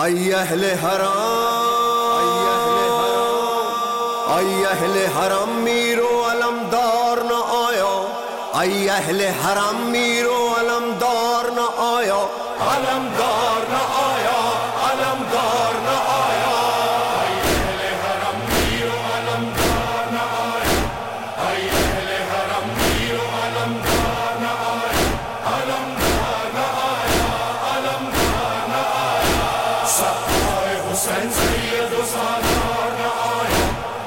آئی اہل حرام، آئی اہل حرم میرو علمدار نہ آیا، آئی اہل حرم میرو علمدار نہ آیا، علمدار نہ آیا۔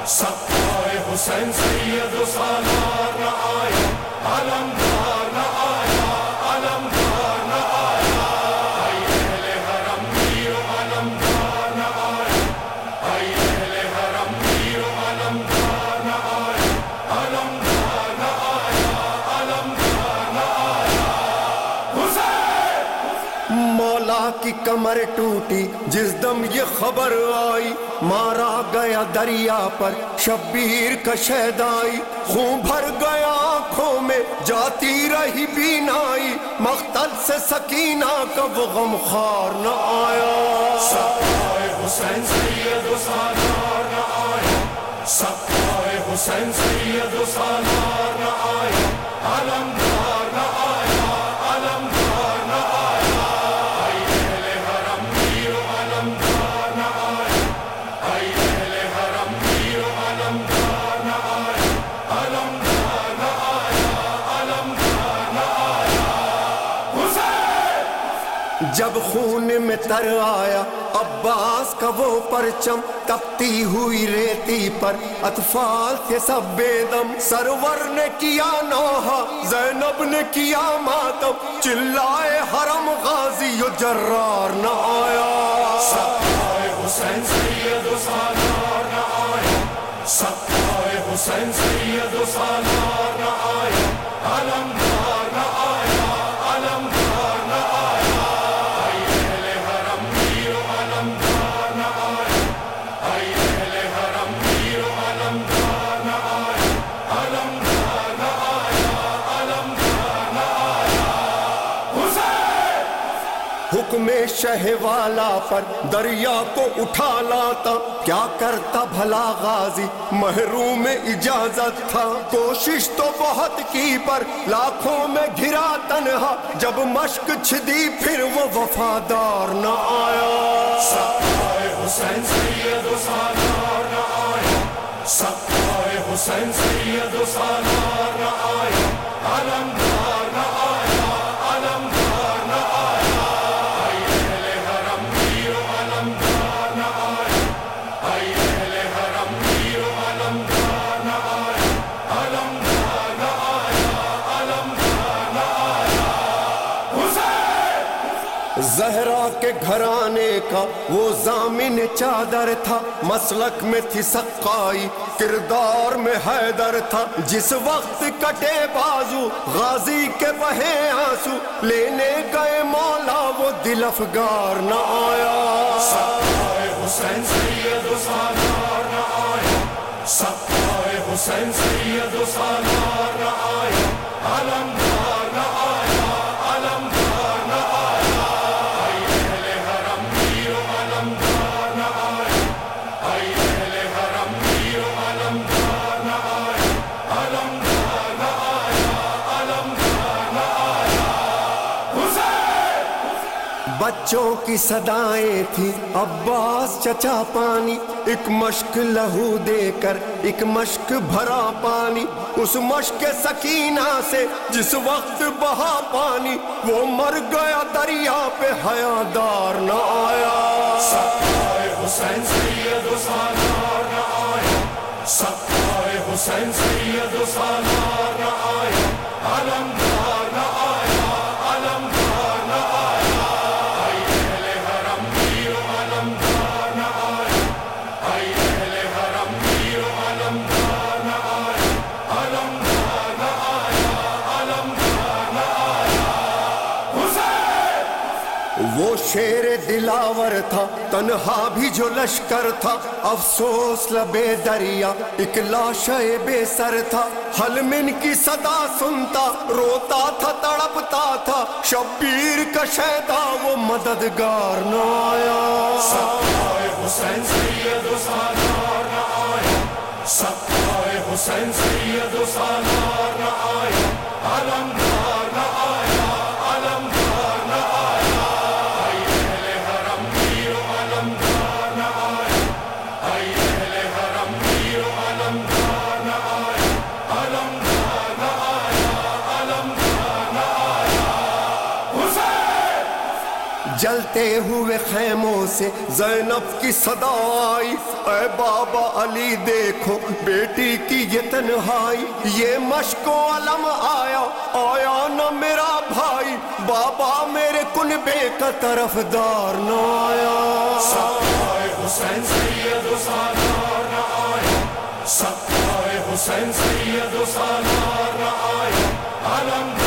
آیا حسین سید و سالار نہ آیا علمدار نہ آیا علمدار نہ آیا اہل حرم میر علمدار نہ آیا اہل حرم میر علمدار نہ آیا علمدار نہ آیا علمدار نہ آیا حسین مولا کی کمر ٹوٹی جس دم یہ خبر آئی مارا گیا دریا پر، شبیر کا شہدائی خون بھر گیا آنکھوں میں، جاتی رہی بینائی۔ مختل سے سکینہ کا وہ غم خار نہ آیا۔ سپائے حسین سید و سالار نہ آیا۔ سپائے حسین سید و سالار جب خون میں تر آیا، عباس کا وہ پرچم تپتی ہوئی ریتی پر۔ اطفال کے سب بے دم، سرور نے کیا نوحہ، زینب نے کیا ماتم۔ چلائے حرم غازی و جرار نہ آیا۔ سپائے حسین سید و سالار نہ آیا۔ سپائے حسین سید و سالار نہ آیا۔ علمدار حکم شہ والا پر دریا کو اٹھا لاتا۔ کیا کرتا بھلا غازی؟ محروم اجازت تھا۔ کوشش تو بہت کی پر لاکھوں میں گھرا تنہا۔ جب مشق چھدی پھر وہ وفادار نہ آیا۔ سپائے حسین سید و سالار نہ آیا۔ سپائے حسین سید و زہرا کے گھرانے کا وہ زامن چادر تھا، مسلک میں تھی سقائی، کردار میں حیدر تھا۔ جس وقت کٹے بازو، غازی کے بہے آنسو، لینے گئے مولا، وہ دل افگار نہ آیا۔ حسین سید سالار نہ آیا۔ سپائے حسین سید سالار نہ آیا۔ بچوں کی صدائیں تھی عباس چچا پانی، ایک مشک لہو دے کر، ایک مشک بھرا پانی۔ اس مشک سکینہ سے جس وقت بہا پانی، وہ مر گیا دریا پہ۔ حیادار نہ آیا۔ سپائے حسین سید و سالار نہ آیا۔ سپائے حسین سید و وہ شیر دلاور تھا، تنہا بھی جو لشکر تھا۔ افسوس، لبے دریا، ایک لاش بے سر تھا۔ حلمن کی صدا سنتا، روتا تھا، تڑپتا تھا۔ شبیر کا شیدا، وہ مددگار نہ آیا۔ حسین سید و سالار نہ آیا۔ سب حسین سید و سالار نہ آیا۔ جلتے ہوئے خیموں سے زینب کی صدا آئی اے بابا علی دیکھو بیٹی کی یہ تنہائی۔ یہ مشک و علم آیا آیا نہ میرا بھائی۔ بابا میرے کنبے کا طرف دار نہ آیا۔ سکائے حسین سید سالار نہ آیا۔ سکائے حسین سید سالار نہ آیا۔ علمدار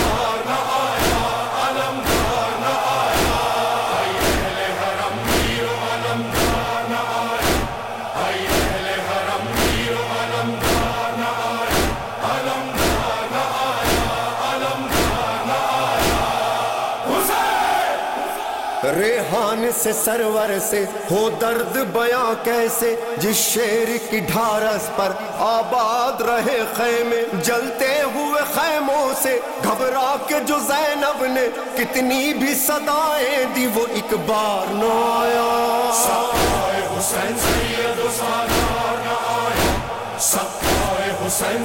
ریحان سے سرور سے ہو درد بیاں کیسے؟ جس شیر کی ڈھارس پر آباد رہے خیمے، جلتے ہوئے خیموں سے گھبرا کے جو زینب نے کتنی بھی صدائیں دی، وہ ایک بار نہ آیا۔ حسین